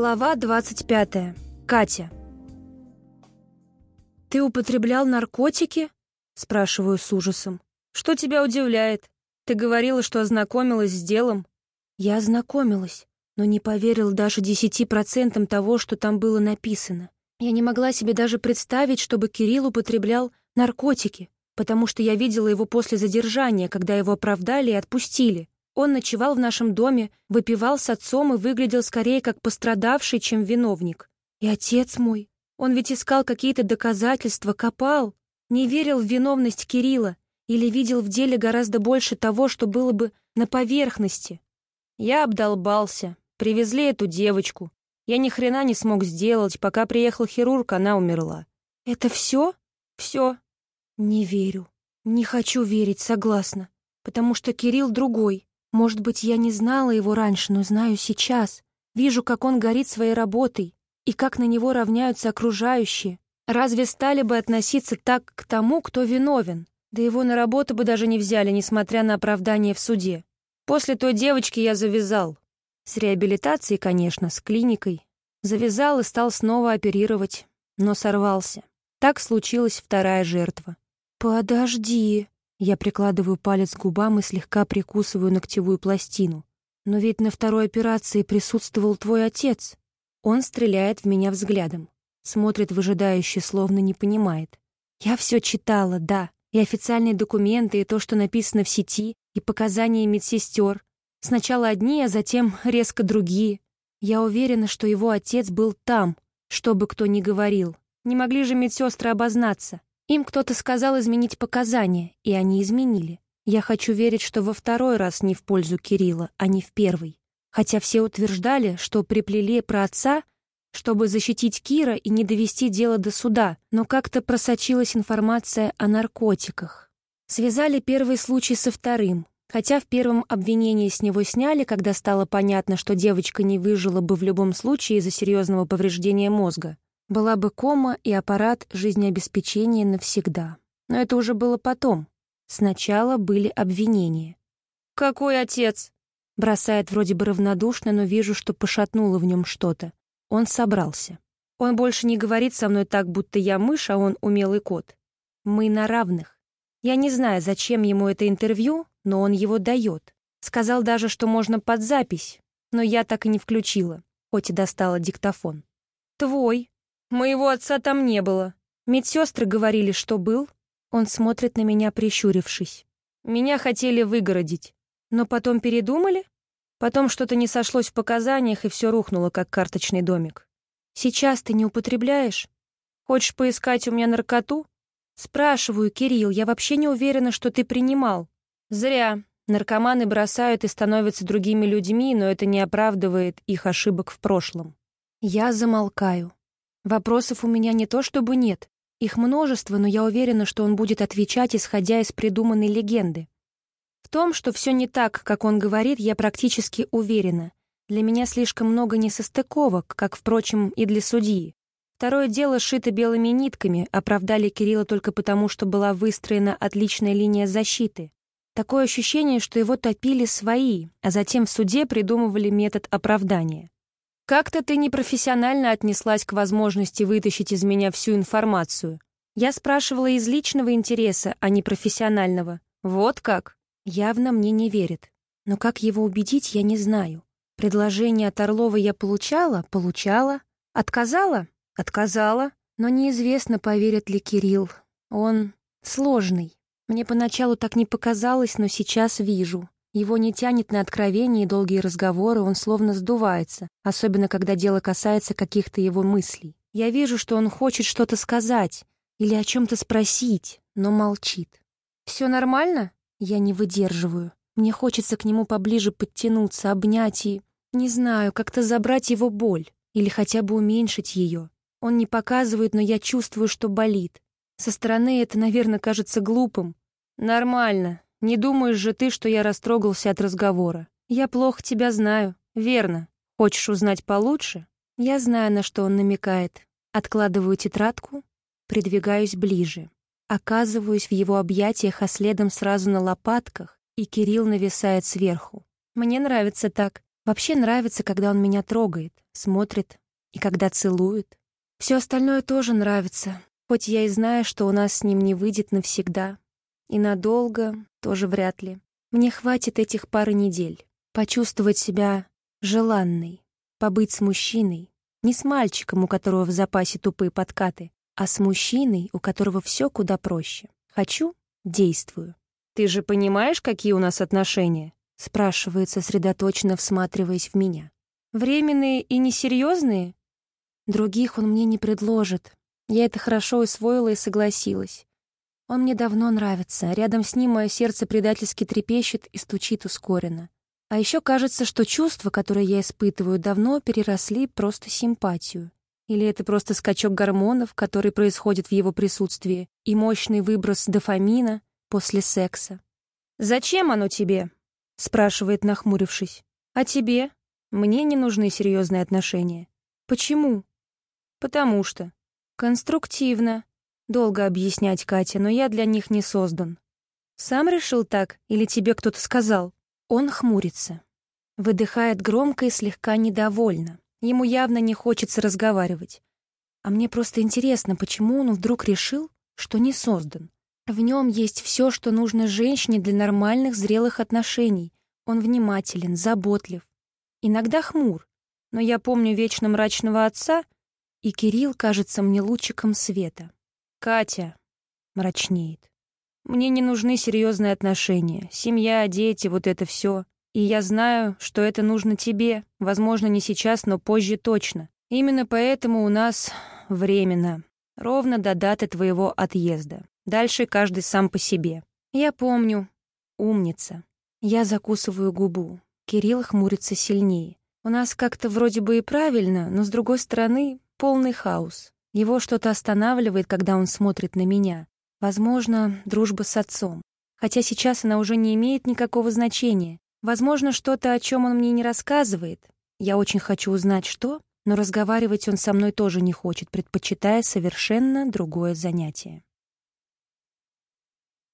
Глава 25. Катя. «Ты употреблял наркотики?» — спрашиваю с ужасом. «Что тебя удивляет? Ты говорила, что ознакомилась с делом». Я ознакомилась, но не поверил даже десяти процентам того, что там было написано. Я не могла себе даже представить, чтобы Кирилл употреблял наркотики, потому что я видела его после задержания, когда его оправдали и отпустили. Он ночевал в нашем доме, выпивал с отцом и выглядел скорее как пострадавший, чем виновник. И отец мой, он ведь искал какие-то доказательства, копал, не верил в виновность Кирилла или видел в деле гораздо больше того, что было бы на поверхности. Я обдолбался, привезли эту девочку. Я ни хрена не смог сделать, пока приехал хирург, она умерла. Это все? Все. Не верю. Не хочу верить, согласна. Потому что Кирилл другой. Может быть, я не знала его раньше, но знаю сейчас. Вижу, как он горит своей работой и как на него равняются окружающие. Разве стали бы относиться так к тому, кто виновен? Да его на работу бы даже не взяли, несмотря на оправдание в суде. После той девочки я завязал. С реабилитацией, конечно, с клиникой. Завязал и стал снова оперировать, но сорвался. Так случилась вторая жертва. «Подожди», я прикладываю палец к губам и слегка прикусываю ногтевую пластину. Но ведь на второй операции присутствовал твой отец. Он стреляет в меня взглядом. Смотрит выжидающе, словно не понимает. Я все читала, да. И официальные документы, и то, что написано в сети, и показания медсестер. Сначала одни, а затем резко другие. Я уверена, что его отец был там, что бы кто ни говорил. Не могли же медсестры обознаться. Им кто-то сказал изменить показания, и они изменили. Я хочу верить, что во второй раз не в пользу Кирилла, а не в первый. Хотя все утверждали, что приплели про отца, чтобы защитить Кира и не довести дело до суда, но как-то просочилась информация о наркотиках. Связали первый случай со вторым, хотя в первом обвинении с него сняли, когда стало понятно, что девочка не выжила бы в любом случае из-за серьезного повреждения мозга. Была бы кома и аппарат жизнеобеспечения навсегда. Но это уже было потом. Сначала были обвинения. «Какой отец?» Бросает вроде бы равнодушно, но вижу, что пошатнуло в нем что-то. Он собрался. Он больше не говорит со мной так, будто я мышь, а он умелый кот. Мы на равных. Я не знаю, зачем ему это интервью, но он его дает. Сказал даже, что можно под запись, но я так и не включила, хоть и достала диктофон. «Твой», Моего отца там не было. Медсестры говорили, что был. Он смотрит на меня, прищурившись. Меня хотели выгородить. Но потом передумали? Потом что-то не сошлось в показаниях, и все рухнуло, как карточный домик. Сейчас ты не употребляешь? Хочешь поискать у меня наркоту? Спрашиваю, Кирилл, я вообще не уверена, что ты принимал. Зря. Наркоманы бросают и становятся другими людьми, но это не оправдывает их ошибок в прошлом. Я замолкаю. Вопросов у меня не то чтобы нет. Их множество, но я уверена, что он будет отвечать, исходя из придуманной легенды. В том, что все не так, как он говорит, я практически уверена. Для меня слишком много несостыковок, как, впрочем, и для судьи. Второе дело шито белыми нитками, оправдали Кирилла только потому, что была выстроена отличная линия защиты. Такое ощущение, что его топили свои, а затем в суде придумывали метод оправдания. Как-то ты непрофессионально отнеслась к возможности вытащить из меня всю информацию. Я спрашивала из личного интереса, а не профессионального. Вот как? Явно мне не верит. Но как его убедить, я не знаю. Предложение от Орлова я получала? Получала. Отказала? Отказала. Но неизвестно, поверит ли Кирилл. Он сложный. Мне поначалу так не показалось, но сейчас вижу. Его не тянет на откровения и долгие разговоры, он словно сдувается, особенно когда дело касается каких-то его мыслей. Я вижу, что он хочет что-то сказать или о чем-то спросить, но молчит. «Все нормально?» Я не выдерживаю. Мне хочется к нему поближе подтянуться, обнять и, не знаю, как-то забрать его боль или хотя бы уменьшить ее. Он не показывает, но я чувствую, что болит. Со стороны это, наверное, кажется глупым. «Нормально», не думаешь же ты, что я растрогался от разговора? Я плохо тебя знаю, верно. Хочешь узнать получше? Я знаю, на что он намекает. Откладываю тетрадку, придвигаюсь ближе. Оказываюсь в его объятиях, а следом сразу на лопатках, и Кирилл нависает сверху. Мне нравится так. Вообще нравится, когда он меня трогает, смотрит и когда целует. Все остальное тоже нравится, хоть я и знаю, что у нас с ним не выйдет навсегда. И надолго тоже вряд ли. Мне хватит этих пары недель. Почувствовать себя желанной, побыть с мужчиной, не с мальчиком, у которого в запасе тупые подкаты, а с мужчиной, у которого все куда проще. Хочу — действую. «Ты же понимаешь, какие у нас отношения?» — спрашивает, сосредоточенно всматриваясь в меня. «Временные и несерьезные?» Других он мне не предложит. Я это хорошо усвоила и согласилась. Он мне давно нравится, рядом с ним мое сердце предательски трепещет и стучит ускоренно. А еще кажется, что чувства, которые я испытываю, давно переросли просто симпатию. Или это просто скачок гормонов, который происходит в его присутствии, и мощный выброс дофамина после секса. «Зачем оно тебе?» — спрашивает, нахмурившись. «А тебе? Мне не нужны серьезные отношения. Почему?» «Потому что». «Конструктивно», Долго объяснять, Катя, но я для них не создан. Сам решил так или тебе кто-то сказал? Он хмурится. Выдыхает громко и слегка недовольно. Ему явно не хочется разговаривать. А мне просто интересно, почему он вдруг решил, что не создан. В нем есть все, что нужно женщине для нормальных зрелых отношений. Он внимателен, заботлив. Иногда хмур. Но я помню вечно мрачного отца, и Кирилл кажется мне лучиком света. «Катя», — мрачнеет, — «мне не нужны серьезные отношения, семья, дети, вот это все. И я знаю, что это нужно тебе, возможно, не сейчас, но позже точно. Именно поэтому у нас временно, ровно до даты твоего отъезда. Дальше каждый сам по себе. Я помню. Умница. Я закусываю губу. Кирилл хмурится сильнее. У нас как-то вроде бы и правильно, но с другой стороны полный хаос. Его что-то останавливает, когда он смотрит на меня. Возможно, дружба с отцом. Хотя сейчас она уже не имеет никакого значения. Возможно, что-то, о чем он мне не рассказывает. Я очень хочу узнать, что, но разговаривать он со мной тоже не хочет, предпочитая совершенно другое занятие.